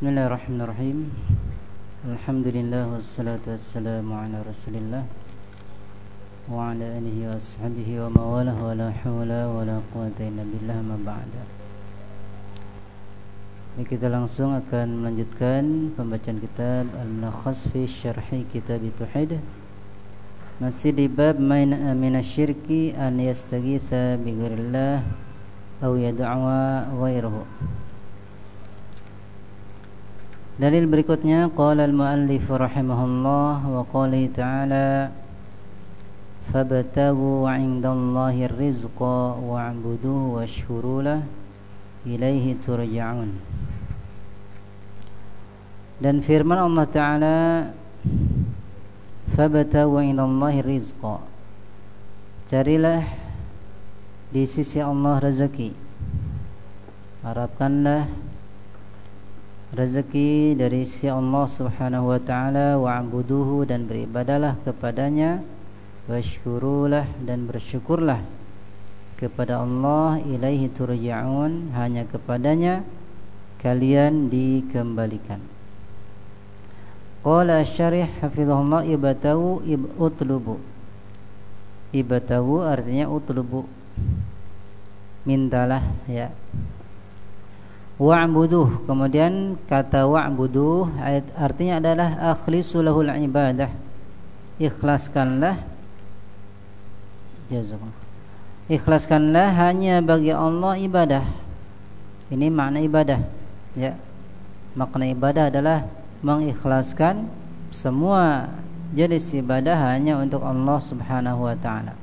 Bismillahirrahmanirrahim. Alhamdulillah wassalatu wassalamu ala Rasulillah wa ala alihi wa ashabihi wa mawalah wa la hawla wa la quwata illa billah ma ba'da. Ini kita langsung akan melanjutkan pembacaan kitab Al-Mulakhas fi Syarhi Kitab Tauhid. Masih di bab main minasyirki an yastaghitha bi ghairillah أو يدعوى غيره Dalil berikutnya qala al-muallif rahimahullah wa qala ta'ala fabtagu 'indallahi ar-rizqa wa'buduhu washkuru lahu ilaihi turja'un Dan firman Allah taala fabtagu 'indallahi ar-rizqa Carilah di sisi Allah rezeki harapkanlah rezeki dari sisi Allah Subhanahu wa taala wa'buduhu dan beribadalah kepadanya washkurulah dan bersyukurlah kepada Allah ilaihi turja'un hanya kepadanya kalian dikembalikan. Qala syarih hafizahullah ibatahu ib utlubu. Ibatahu artinya utlubu. Mintalah ya wa'buduh kemudian kata wa'buduh artinya adalah akhlisu lahul ibadah. Ikhlaskanlah. Jazakallah ikhlaskanlah hanya bagi Allah ibadah. Ini makna ibadah. Ya. Makna ibadah adalah mengikhlaskan semua jenis ibadah hanya untuk Allah Subhanahu wa taala.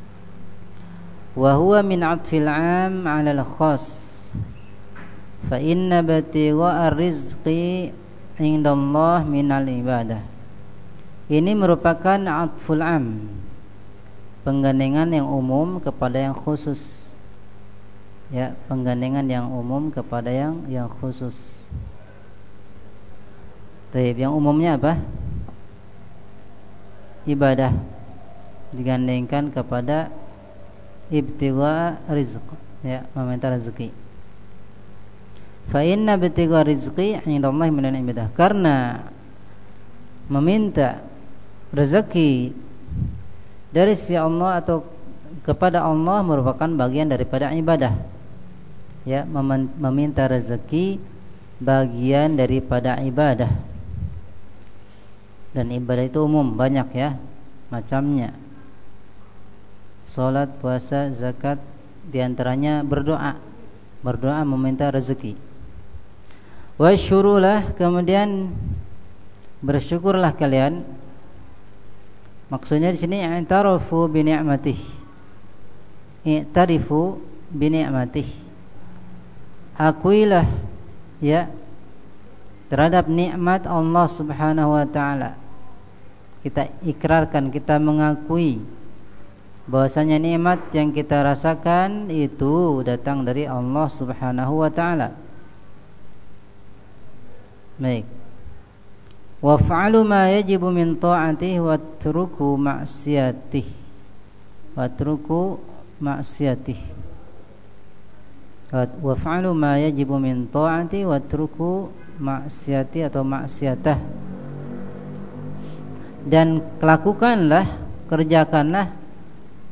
Wa huwa min 'atfil 'am 'ala al-khass fa inna batigha ar-rizqi 'inda Allah min al-ibadah ini merupakan 'atful 'am penggandengan yang umum kepada yang khusus. Ya penggandengan yang umum kepada yang yang khusus. Taib yang umumnya apa? Ibadah. Digandengkan kepada ibtigha rizq ya meminta rezeki fa inna ibtigha rizqi indallahi min ibadah karena meminta rezeki dari si Allah atau kepada Allah merupakan bagian daripada ibadah. Ya meminta rezeki bagian daripada ibadah. Dan ibadah itu umum banyak ya macamnya. Salat, puasa, zakat di antaranya berdoa. Berdoa meminta rezeki Wasyurulah Kemudian Bersyukurlah kalian Maksudnya di sini i'tarafu bi ni'matih. I'tarifu bi ni'matih. Akuilah ya terhadap nikmat Allah Subhanahu wa taala. Kita ikrarkan, kita mengakui bahwasanya nikmat yang kita rasakan itu datang dari Allah Subhanahu wa taala. Baik. Waf'alu ma yajibu min ta'atihi wa truku ma'siyatihi. Wa truku ma'siyatihi. Waf'alu ma yajibu min ta'atihi wa truku ma'siyati atau ma'siyatah. Dan lakukanlah, kerjakanlah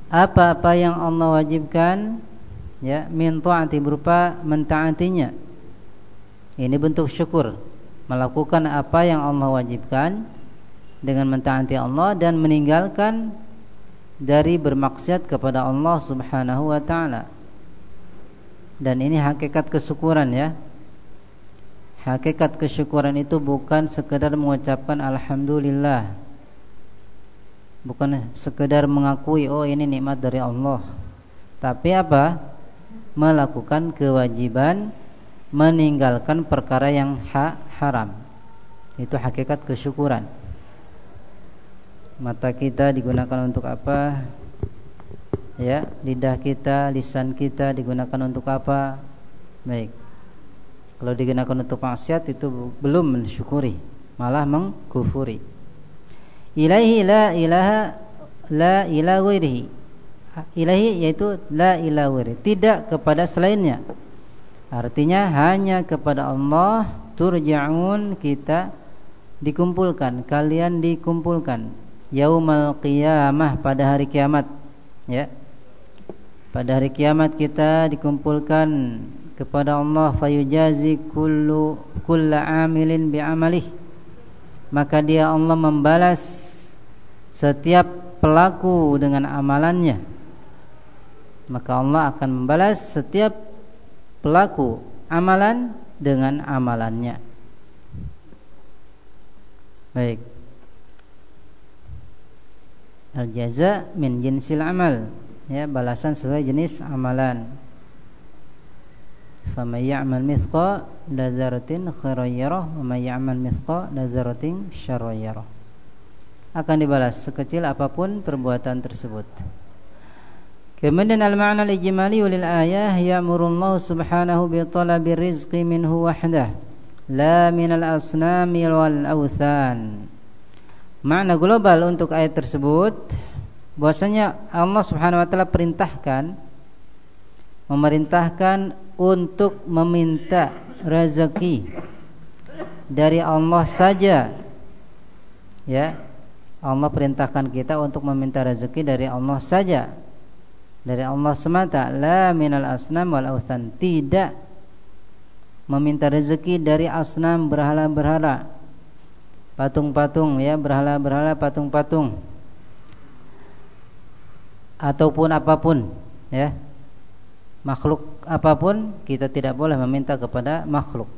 apa-apa yang Allah wajibkan ya min taati berupa mentaatinya ini bentuk syukur melakukan apa yang Allah wajibkan dengan mentaati Allah dan meninggalkan dari bermaksiat kepada Allah Subhanahu wa taala. Dan ini hakikat kesyukuran ya. Hakikat kesyukuran itu bukan sekedar mengucapkan alhamdulillah. Bukan sekedar mengakui oh ini nikmat dari Allah. Tapi apa? Melakukan kewajiban meninggalkan perkara yang ha haram. Itu hakikat kesyukuran. Mata kita digunakan untuk apa? Ya lidah kita lisan kita digunakan untuk apa? Baik. Kalau digunakan untuk maksiat itu belum mensyukuri malah mengkufuri. Ilaihi la ilaha la ila ghairihi. Ilahi yaitu la ila ghairi. Tidak kepada selainnya. Artinya hanya kepada Allah turja'un kita dikumpulkan kalian dikumpulkan yaumal qiyamah pada hari kiamat ya. Pada hari kiamat kita dikumpulkan kepada Allah fayujazi kullu kulla amilin bi amalih maka dia Allah membalas setiap pelaku dengan amalannya. Maka Allah akan membalas setiap pelaku amalan dengan amalannya. Baik. Al jaza min jinsil amal. Ya, balasan sesuai jenis amalan. Faman ya'mal mithqa dzarratin khairan yarah wa may ya'mal mithqa dzarratin syarran yarah. Akan dibalas sekecil apa pun perbuatan tersebut. Kemudian al-ma'na al-ijmali lil ayah ya'murullahu subhanahu bi talabi rizqi minhu wahdah. La min al-asnami wal awthan. Makna global untuk ayat tersebut bahwasanya Allah Subhanahu wa taala perintahkan memerintahkan untuk meminta rezeki dari Allah saja. Ya Allah perintahkan kita untuk meminta rezeki dari Allah saja dari Allah semata la minal asnam wal awsan tidak meminta rezeki dari asnam berhala-berhala patung-patung ya berhala-berhala patung-patung ataupun apa pun ya makhluk apa pun kita tidak boleh meminta kepada makhluk.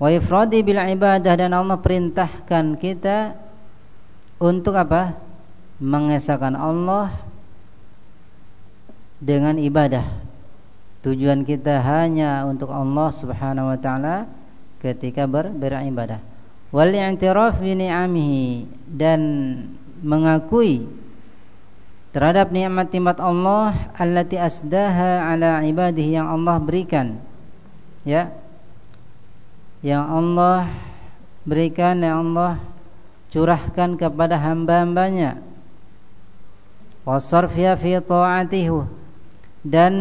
Wa ifradi bil ibadah dan Allah perintahkan kita untuk apa? Mengesahkan Allah dengan ibadah. Tujuan kita hanya untuk Allah Subhanahu wa taala ketika ber beribadah. Wal i'tiraf bi ni'amihi dan mengakui terhadap nikmat-nikmat Allah allati asdaha ala ibadihi yang Allah berikan ya yang Allah berikan yang Allah curahkan kepada hamba-hambanya wasarfiya fi ta'atihi dan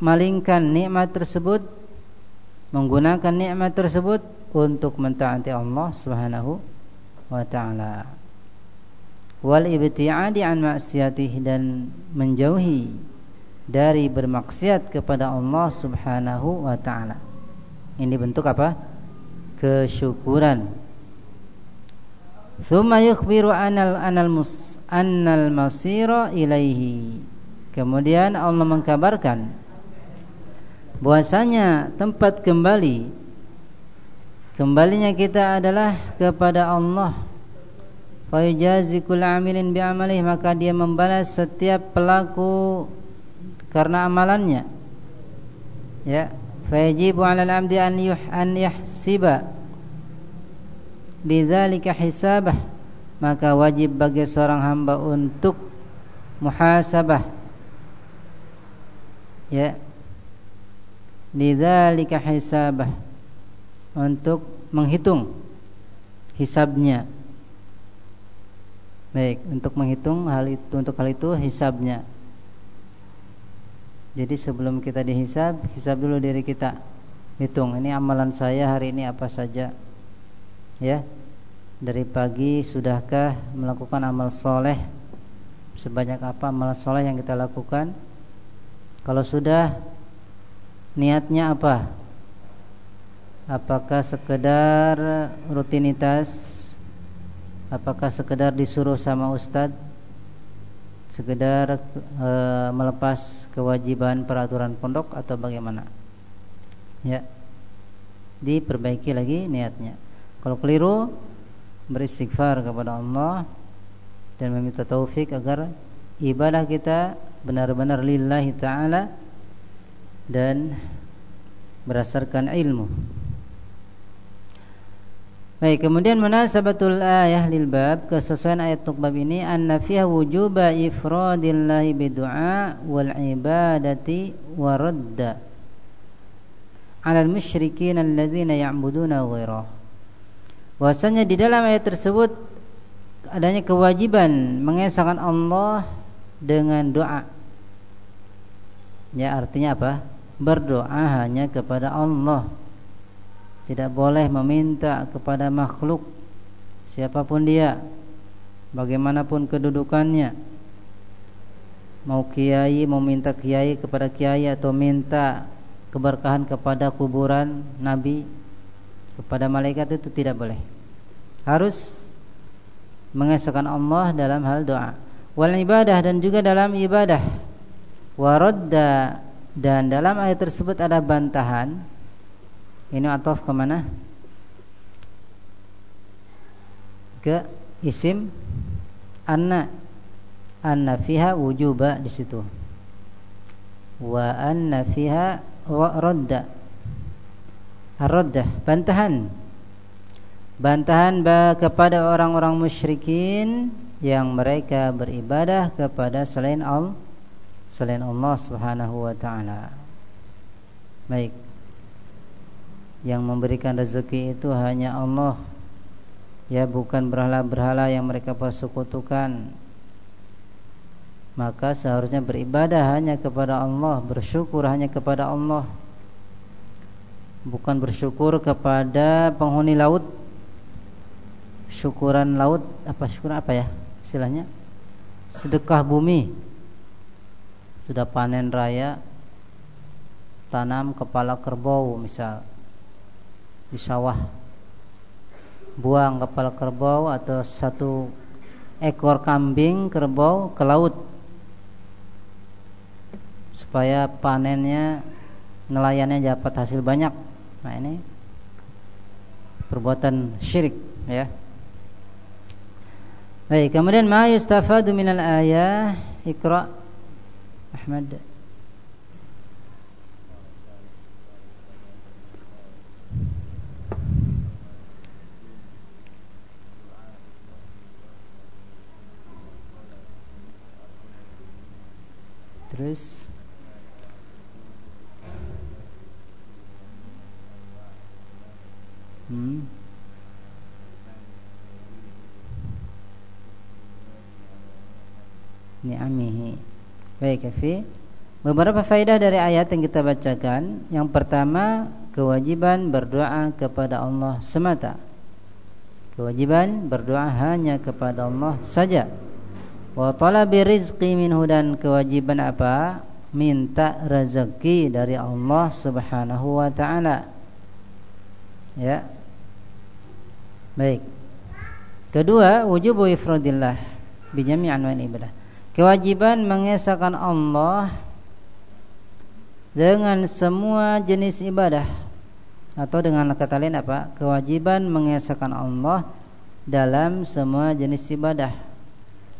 memalingkan nikmat tersebut menggunakan nikmat tersebut untuk mentaati Allah Subhanahu wa taala wal ibtiadi an maksiatih dan menjauhi dari bermaksiat kepada Allah Subhanahu wa taala. Ini bentuk apa? Kesyukuran. Thumma yukhbiru anal anal mus annal masira ilaihi. Kemudian Allah mengkabarkan bahwasanya tempat kembali kembalinya kita adalah kepada Allah. Fayujazi kull amilin bi amalih maka dia membalas setiap pelaku karena amalannya. Ya fayajibu 'ala al-'abdi an yuh an yahsiba lidzalika hisabah maka wajib bagi seorang hamba untuk muhasabah ya lidzalika hisabah untuk menghitung hisabnya Baik, untuk menghitung hal itu untuk hal itu hisabnya. Jadi sebelum kita dihisab, hisab dulu diri kita. Hitung, ini amalan saya hari ini apa saja. Ya. Dari pagi sudahkah melakukan amal soleh sebanyak apa amal soleh yang kita lakukan? Kalau sudah niatnya apa? Apakah sekedar rutinitas? Apakah sekedar disuruh sama ustadz sekedar e, melepas kewajiban peraturan pondok atau bagaimana? Ya. Diperbaiki lagi niatnya. Kalau keliru beristighfar kepada Allah dan meminta taufik agar ibadah kita benar-benar lillahi taala dan berdasarkan ilmu Baik, kemudian munasabatul ayah lil bab kesesuaian ayat untuk bab ini anna fiha wujuba ifradillahi bidu'a wal ibadati wa radda 'ala al-musyrikin alladzina ya'buduna ghairah. Bahwasanya di dalam ayat tersebut adanya kewajiban mengesahkan Allah dengan doa. Ya artinya apa? Berdoa hanya kepada Allah. Tidak boleh meminta kepada makhluk siapa pun dia, bagaimanapun kedudukannya. Mau kiai, mau minta kiai kepada kiai atau minta keberkahan kepada kuburan nabi, kepada malaikat itu tidak boleh. Harus mengesahkan Allah dalam hal doa wal ibadah dan juga dalam ibadah. Waradda dan dalam ayat tersebut ada bantahan. Ini atof ke mana ke isim anna. Anna fiha wujuba di situ. Wa anna fiha radda. Radda bantahan. Bantahan kepada orang-orang musyrikin yang mereka beribadah kepada selain Allah selain Allah Subhanahu wa taala. Baik. Yang memberikan rezeki itu hanya Allah. Ya bukan berhala-berhala yang mereka persekutukan. Maka seharusnya beribadah hanya kepada Allah, bersyukur hanya kepada Allah. Bukan bersyukur kepada penghuni laut. Syukuran laut apa syukur apa ya? Istilahnya sedekah bumi. Sudah panen raya tanam kepala kerbau misal di sawah. Buang kepala kerbau atau satu ekor kambing kerbau ke laut. Supaya panennya nelayannya dapat hasil banyak. Nah ini perbuatan syirik ya Baik, kemudian ma yustafadu minal ayah Iqra Ahmad Terus ni'amihi. Baik, Kafi. Beberapa faedah dari ayat yang kita bacakan. Yang pertama, kewajiban berdoa kepada Allah semata. Kewajiban berdoa hanya kepada Allah saja. Wa talabi rizqi minhu dan kewajiban apa? Minta rezeki dari Allah Subhanahu wa taala. Ya. Baik. Kedua, wujubu ifradillah bi jami' anwa'il ibadah kewajiban mengesahkan Allah dengan semua jenis ibadah. Atau dengan kata lain apa? Kewajiban mengesahkan Allah dalam semua jenis ibadah.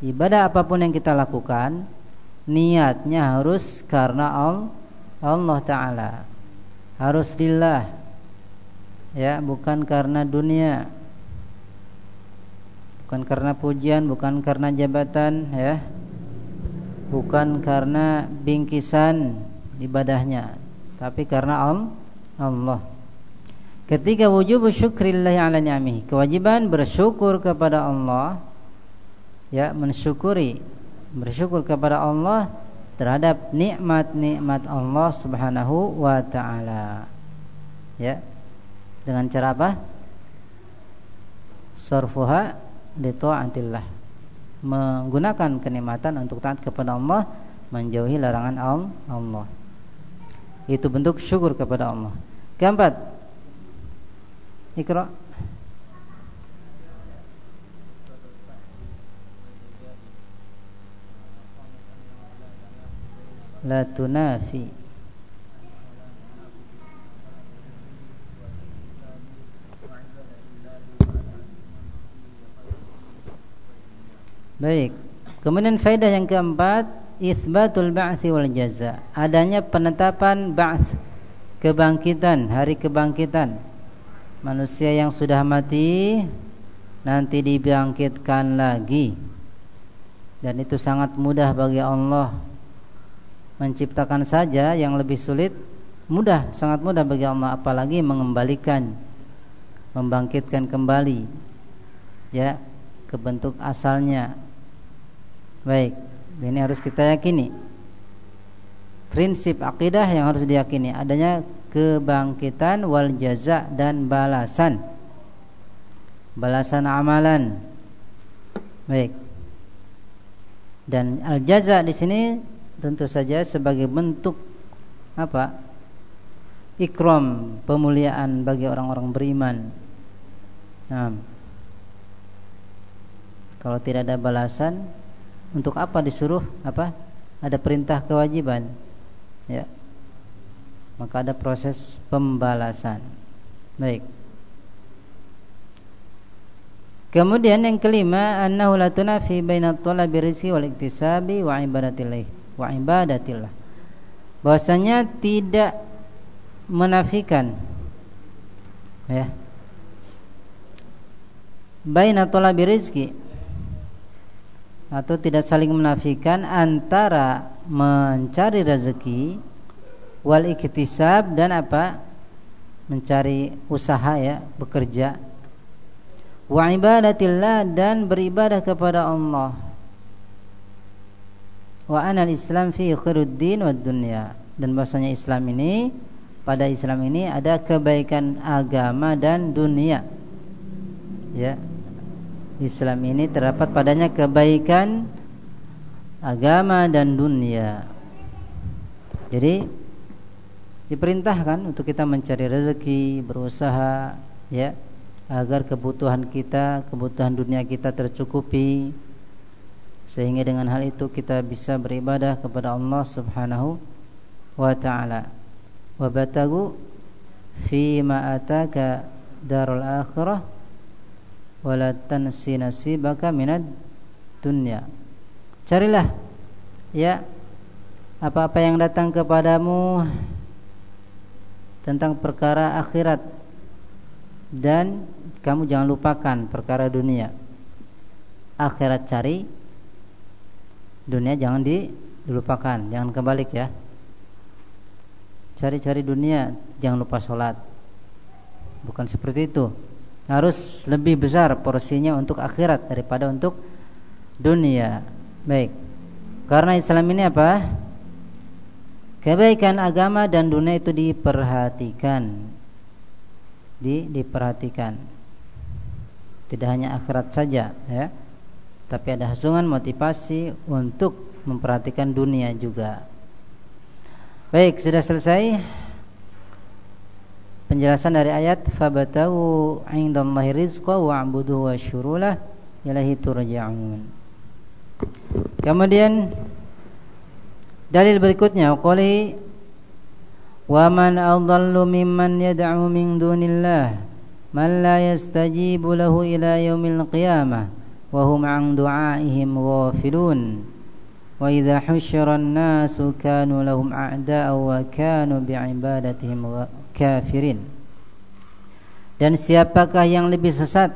Ibadah apa pun yang kita lakukan niatnya harus karena Allah Taala. Harus lillah. Ya bukan karena dunia. Bukan karena pujian bukan karena jabatan ya bukan karena bingkisan ibadahnya tapi karena Allah. Ketika wujub syukrillah ala ni'amihi kewajiban bersyukur kepada Allah ya mensyukuri bersyukur kepada Allah terhadap nikmat-nikmat Allah Subhanahu wa taala. Ya dengan cara apa? Sarfuha li ta'atillah menggunakan kenikmatan untuk taat kepada Allah menjauhi larangan Allah. Itu bentuk syukur kepada Allah. Keempat ikra la tunafi Baik. Kemudian faedah yang keempat, isbatul ba'thi wal jaza. Adanya penetapan ba'ts, kebangkitan, hari kebangkitan. Manusia yang sudah mati nanti dibangkitkan lagi. Dan itu sangat mudah bagi Allah menciptakan saja yang lebih sulit mudah sangat mudah bagi Allah apalagi mengembalikan membangkitkan kembali ya ke bentuk asalnya. Baik, ini harus kita yakini. Prinsip akidah yang harus diyakini adanya kebangkitan wal jaza dan balasan. Balasan amalan. Baik. Dan al jaza di sini tentu saja sebagai bentuk apa? Ikram, pemuliaan bagi orang-orang beriman. Nah, kalau tidak ada balasan, untuk apa disuruh apa? Ada perintah kewajiban. Ya. Maka ada proses pembalasan. Baik. Kemudian yang kelima, annahu la tunafi baina talabi rizqi wal iktisabi wa ibadatillah wa ibadatillah. Bahwasanya tidak menafikan ya. Baina talabi rizqi atau tidak saling menafikan antara mencari rezeki wal iktisab dan apa? Mencari usaha ya bekerja. Wa ibadatillah dan beribadah kepada Allah. Wa anal islam fi khairuddin wad dunya. Dan bahasanya Islam ini pada Islam ini ada kebaikan agama dan dunia. Ya Islam ini terdapat padanya kebaikan agama dan dunia. Jadi diperintahkan untuk kita mencari rezeki, berusaha ya agar kebutuhan kita, kebutuhan dunia kita tercukupi sehingga dengan hal itu kita bisa beribadah kepada Allah Subhanahu wa taala. Wa batagu fi ma ataka darul akhirah wala tansi nasibaka minad dunya. Carilah ya apa-apa yang datang kepadamu tentang perkara akhirat dan kamu jangan lupakan perkara dunia. Akhirat cari, dunia jangan dilupakan, jangan kebalik ya. Cari-cari dunia, jangan lupa sholat. Bukan seperti itu harus lebih besar porsinya untuk akhirat daripada untuk dunia. Baik. Karena Islam ini apa? Kebaikan agama dan dunia itu diperhatikan. Di diperhatikan. Tidak hanya akhirat saja, ya. Tapi ada hasungan motivasi untuk memperhatikan dunia juga. Baik, sudah selesai penjelasan dari ayat fabatahu indallahi rizqa wa'budu wa syurulah ilahi turja'un. Kemudian dalil berikutnya qali wa man adallu mimman yad'u min dunillah man la yastajibu lahu ila yaumil qiyamah wa hum an du'aihim ghafilun wa idza husyira an-nasu kanu lahum a'da'a wa kanu bi'ibadatihim kafirin. Dan siapakah yang lebih sesat?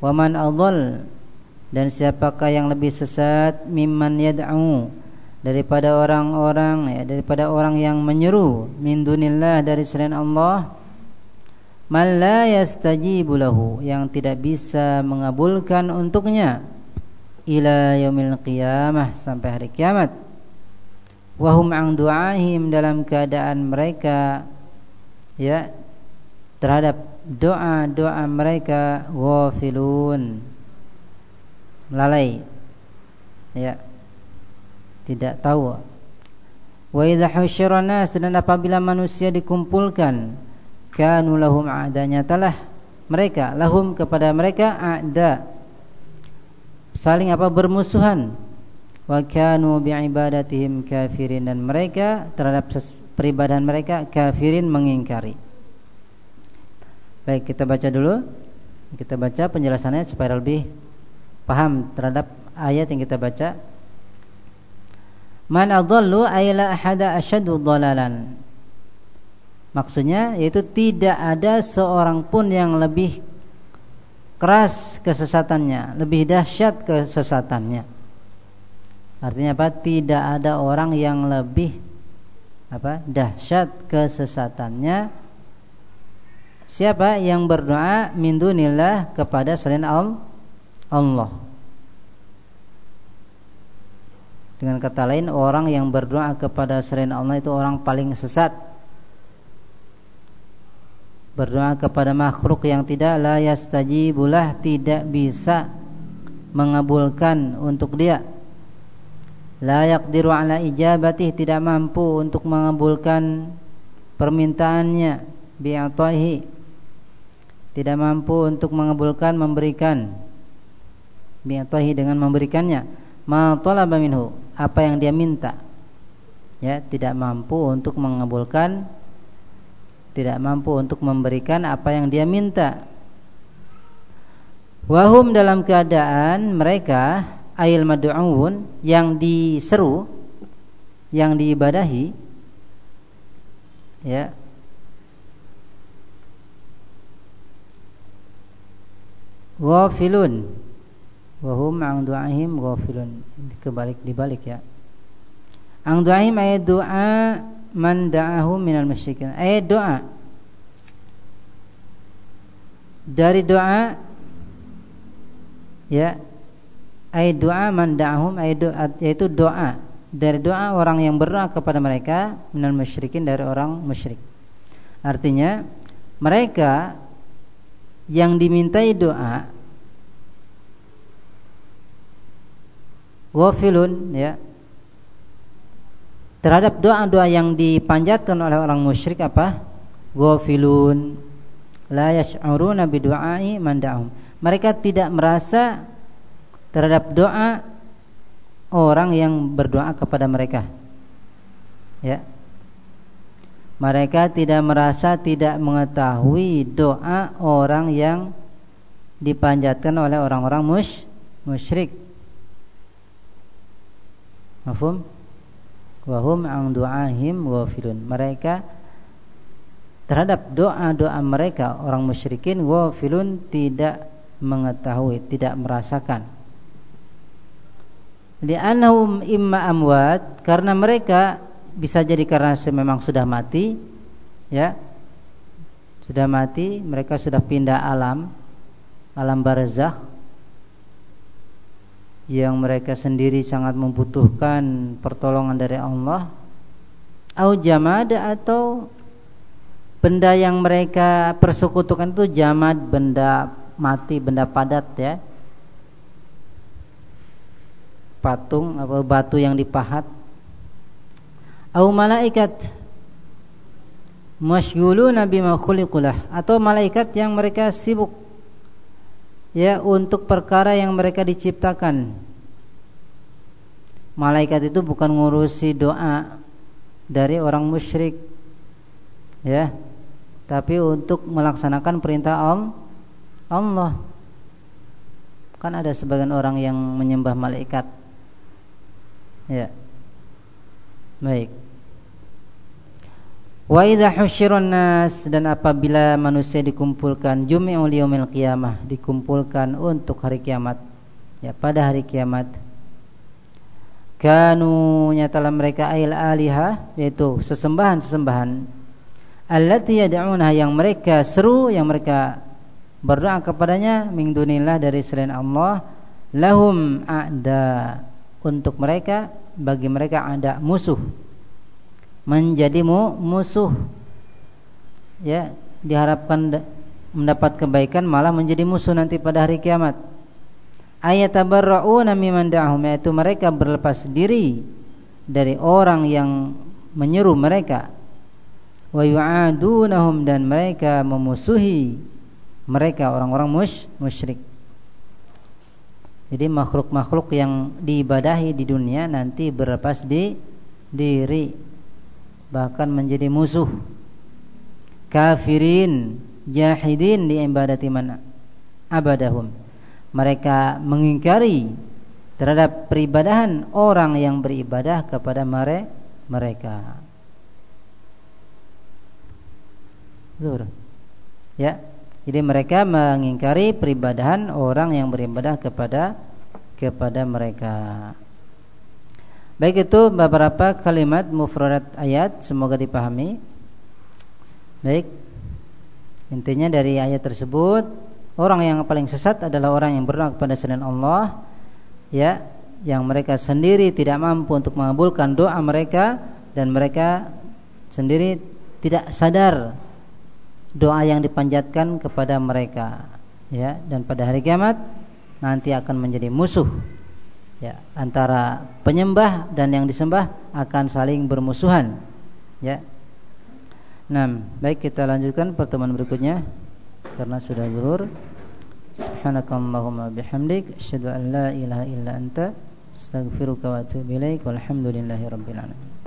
Waman adall. Dan siapakah yang lebih sesat? Mimman yad'u. Daripada orang-orang ya daripada orang yang menyeru. Min dunillah dari selain Allah. Man la yastajibu lahu. Yang tidak bisa mengabulkan untuknya. Ila yaumil qiyamah sampai hari kiamat. Wahum ang du'ahim dalam keadaan mereka ya terhadap doa-doa mereka ghafilun. Lalai. Ya. Tidak tahu. Wa idza husyira nas dan apabila manusia dikumpulkan kanu lahum adanya telah mereka lahum kepada mereka ada. Saling apa? Bermusuhan. Wa kanu bi'ibadatihim kafirin dan mereka terhadap peribadahan mereka kafirin mengingkari. Baik, kita baca dulu. Kita baca penjelasannya supaya lebih paham terhadap ayat yang kita baca. Man adallu ayla ahada asyadu dalalan. Maksudnya yaitu tidak ada seorang pun yang lebih keras kesesatannya, lebih dahsyat kesesatannya. Artinya apa? Tidak ada orang yang lebih apa dahsyat kesesatannya siapa yang berdoa min dunillah kepada selain Allah. Dengan kata lain, orang yang berdoa kepada selain Allah itu orang paling sesat. Berdoa kepada makhluk yang tidak la yastajibulah tidak bisa mengabulkan untuk dia. La yaqdiru ala ijabatih tidak mampu untuk mengabulkan permintaannya bi'atahi. Tidak mampu untuk mengabulkan memberikan bi'atahi dengan memberikannya. Ma talaba minhu apa yang dia minta. Ya tidak mampu untuk mengabulkan tidak mampu untuk memberikan apa yang dia minta. Wahum dalam keadaan mereka ayil mad'un yang diseru yang diibadahi ya. Ghafilun. Wahum ang du'ahim ghafilun. Kebalik dibalik ya. Ang du'ahim ayat doa man da'ahu minal musyrikin. Ayat doa dari doa ya ayat doa man da'ahum ayat doa yaitu doa. Dari doa orang yang berdoa kepada mereka minal musyrikin dari orang musyrik. Artinya mereka yang dimintai doa ghafilun ya terhadap doa-doa yang dipanjatkan oleh orang musyrik apa? Ghafilun. La yash'uruna bidu'ai man da'um mereka tidak merasa terhadap doa orang yang berdoa kepada mereka ya mereka tidak merasa tidak mengetahui doa orang yang dipanjatkan oleh orang-orang musyrik Mafhum? Wahum ang du'ahim wafilun. Mereka terhadap doa-doa mereka orang musyrikin wafilun tidak mengetahui, tidak merasakan. Li'annahum imma amwat karena mereka bisa jadi karena memang sudah mati ya. Sudah mati, mereka sudah pindah alam alam barzakh yang mereka sendiri sangat membutuhkan pertolongan dari Allah au jamada atau benda yang mereka persekutukan itu jamad benda mati benda padat ya patung atau batu yang dipahat au malaikat masyghuluna bima khuliqulah atau malaikat yang mereka sibuk ya untuk perkara yang mereka diciptakan. Malaikat itu bukan ngurusi doa dari orang musyrik. Ya. Tapi untuk melaksanakan perintah Allah. Kan ada sebagian orang yang menyembah malaikat. Ya. Baik. Wa idza husyirun nas dan apabila manusia dikumpulkan jumi'u liyaumil qiyamah dikumpulkan untuk hari kiamat ya pada hari kiamat kanu nyatalah mereka ail aliha yaitu sesembahan-sesembahan allati yad'una yang mereka seru yang mereka berdoa kepadanya min dunillah dari selain Allah lahum a'da untuk mereka bagi mereka ada musuh. Menjadi musuh. Ya diharapkan mendapat kebaikan malah menjadi musuh nanti pada hari kiamat. Ayat tabarrauna mimman da'ahum yaitu mereka berlepas diri dari orang yang menyeru mereka. Wa yu'adunahum dan mereka memusuhi mereka orang-orang musyrik jadi makhluk-makhluk yang diibadahi di dunia nanti berlepas di diri bahkan menjadi musuh. Kafirin jahidin di ibadati man abadahum. Mereka mengingkari terhadap peribadahan orang yang beribadah kepada mereka. Zuhur. Ya jadi mereka mengingkari peribadahan orang yang beribadah kepada kepada mereka Baik itu beberapa kalimat mufradat ayat semoga dipahami. Baik. Intinya dari ayat tersebut orang yang paling sesat adalah orang yang berdoa kepada selain Allah ya yang mereka sendiri tidak mampu untuk mengabulkan doa mereka dan mereka sendiri tidak sadar doa yang dipanjatkan kepada mereka ya dan pada hari kiamat nanti akan menjadi musuh ya antara penyembah dan yang disembah akan saling bermusuhan ya Nah, baik kita lanjutkan pertemuan berikutnya karena sudah zuhur. Subhanakallahumma bihamdik asyhadu an la ilaha illa anta astaghfiruka wa atubu ilaik walhamdulillahi rabbil alamin.